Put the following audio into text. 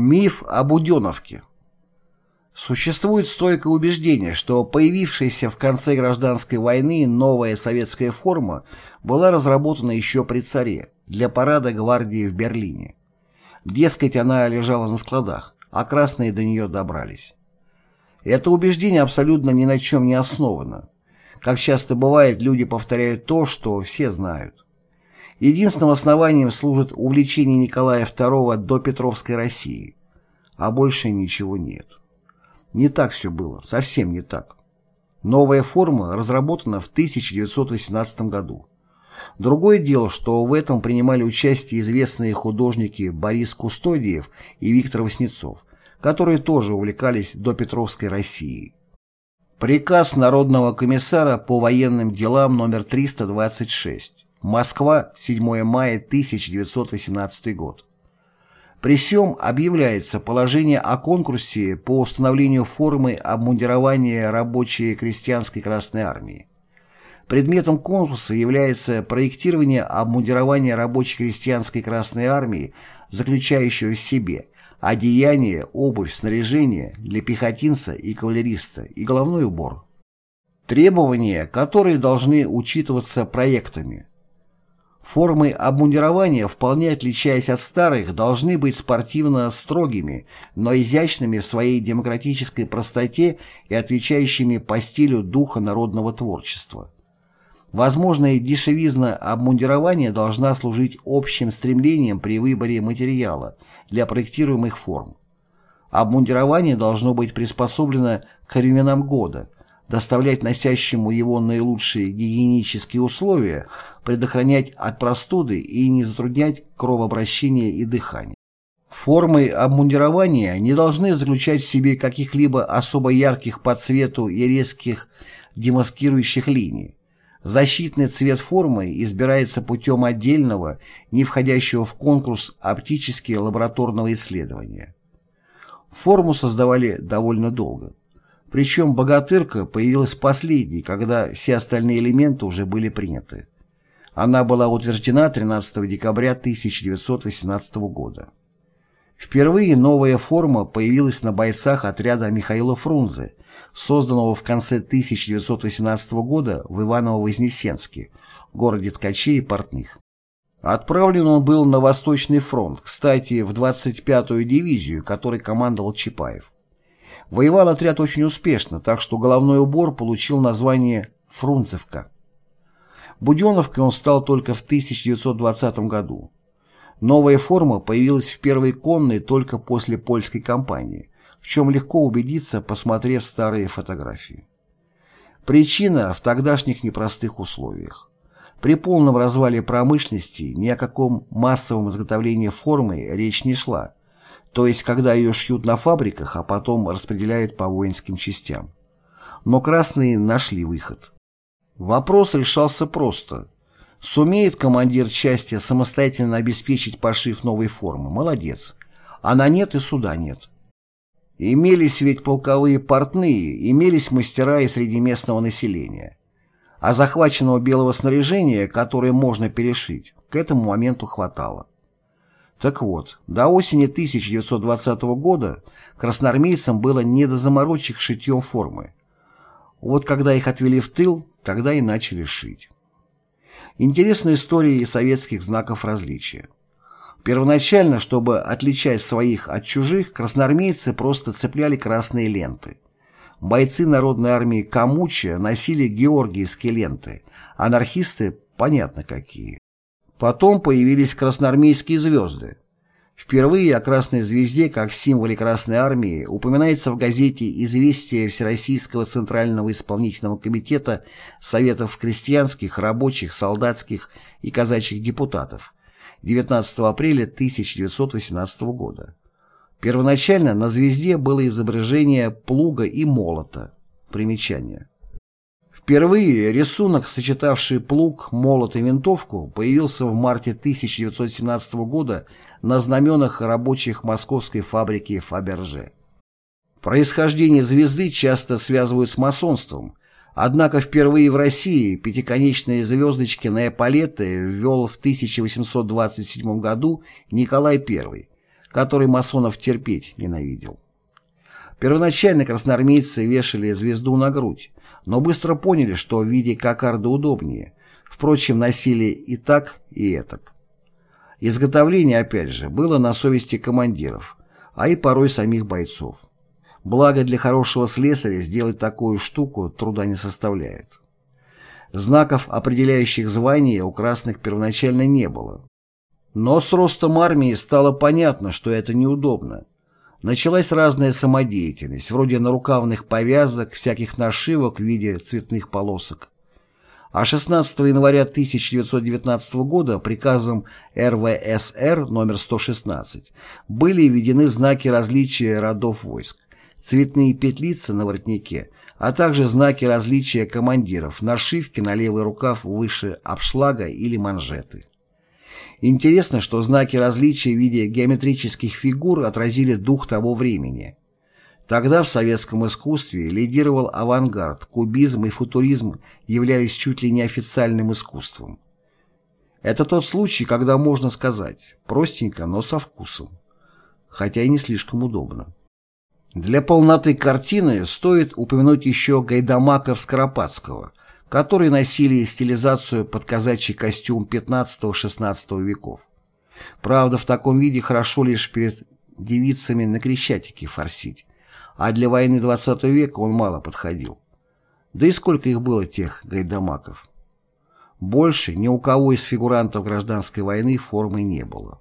Миф о Буденовке Существует стойкое убеждение, что появившаяся в конце гражданской войны новая советская форма была разработана еще при царе для парада гвардии в Берлине. Дескать, она лежала на складах, а красные до нее добрались. Это убеждение абсолютно ни на чем не основано. Как часто бывает, люди повторяют то, что все знают. Единственным основанием служит увлечение Николая II до Петровской России, а больше ничего нет. Не так все было, совсем не так. Новая форма разработана в 1918 году. Другое дело, что в этом принимали участие известные художники Борис Кустодиев и Виктор Васнецов, которые тоже увлекались до Петровской России. Приказ Народного комиссара по военным делам номер 326. Москва, 7 мая 1918 год. При всем объявляется положение о конкурсе по установлению формы обмундирования рабочей крестьянской Красной Армии. Предметом конкурса является проектирование обмундирования рабочей крестьянской Красной Армии, заключающего в себе одеяние, обувь, снаряжение для пехотинца и кавалериста и головной убор. Требования, которые должны учитываться проектами. Формы обмундирования, вполне отличаясь от старых, должны быть спортивно строгими, но изящными в своей демократической простоте и отвечающими по стилю духа народного творчества. Возможная дешевизна обмундирования должна служить общим стремлением при выборе материала для проектируемых форм. Обмундирование должно быть приспособлено к временам года – доставлять носящему его наилучшие гигиенические условия, предохранять от простуды и не затруднять кровообращение и дыхание. Формы обмундирования не должны заключать в себе каких-либо особо ярких по цвету и резких демаскирующих линий. Защитный цвет формы избирается путем отдельного, не входящего в конкурс оптически лабораторного исследования. Форму создавали довольно долго. Причем богатырка появилась последней, когда все остальные элементы уже были приняты. Она была утверждена 13 декабря 1918 года. Впервые новая форма появилась на бойцах отряда Михаила Фрунзе, созданного в конце 1918 года в Иваново-Вознесенске, городе ткачей и портных. Отправлен он был на Восточный фронт, кстати, в 25-ю дивизию, которой командовал Чапаев. Воевал отряд очень успешно, так что головной убор получил название «Фрунзевка». Буденовкой он стал только в 1920 году. Новая форма появилась в первой конной только после польской кампании, в чем легко убедиться, посмотрев старые фотографии. Причина в тогдашних непростых условиях. При полном развале промышленности ни о каком массовом изготовлении формы речь не шла, то есть когда ее шьют на фабриках, а потом распределяют по воинским частям. Но красные нашли выход. Вопрос решался просто. Сумеет командир части самостоятельно обеспечить пошив новой формы? Молодец. А на нет и суда нет. Имелись ведь полковые портные, имелись мастера и среди местного населения. А захваченного белого снаряжения, которое можно перешить, к этому моменту хватало. Так вот, до осени 1920 года красноармейцам было не до заморочек шитьем формы. Вот когда их отвели в тыл, тогда и начали шить. Интересная история и советских знаков различия. Первоначально, чтобы отличать своих от чужих, красноармейцы просто цепляли красные ленты. Бойцы Народной армии Камуча носили георгиевские ленты, анархисты – понятно какие. Потом появились красноармейские звезды. Впервые о Красной Звезде как символе Красной Армии упоминается в газете «Известия Всероссийского Центрального Исполнительного Комитета Советов крестьянских, рабочих, солдатских и казачьих депутатов 19 апреля 1918 года. Первоначально на звезде было изображение плуга и молота. Примечание. Впервые рисунок, сочетавший плуг, молот и винтовку, появился в марте 1917 года на знаменах рабочих московской фабрики Фаберже. Происхождение звезды часто связывают с масонством, однако впервые в России пятиконечные звездочки на эполеты ввел в 1827 году Николай I, который масонов терпеть ненавидел. Первоначально красноармейцы вешали звезду на грудь, но быстро поняли, что в виде кокарды удобнее. Впрочем, носили и так, и этак. Изготовление, опять же, было на совести командиров, а и порой самих бойцов. Благо для хорошего слесаря сделать такую штуку труда не составляет. Знаков, определяющих звание, у красных первоначально не было. Но с ростом армии стало понятно, что это неудобно. Началась разная самодеятельность, вроде нарукавных повязок, всяких нашивок в виде цветных полосок. А 16 января 1919 года приказом РВСР номер 116 были введены знаки различия родов войск, цветные петлицы на воротнике, а также знаки различия командиров, нашивки на левый рукав выше обшлага или манжеты. Интересно, что знаки различия в виде геометрических фигур отразили дух того времени. Тогда в советском искусстве лидировал авангард, кубизм и футуризм являлись чуть ли не официальным искусством. Это тот случай, когда можно сказать простенько, но со вкусом, хотя и не слишком удобно. Для полноты картины стоит упомянуть еще Гайдамаков-Скоропадского, которые носили стилизацию под казачий костюм XV-XVI веков. Правда, в таком виде хорошо лишь перед девицами на Крещатике форсить, а для войны XX века он мало подходил. Да и сколько их было тех гайдамаков? Больше ни у кого из фигурантов гражданской войны формы не было.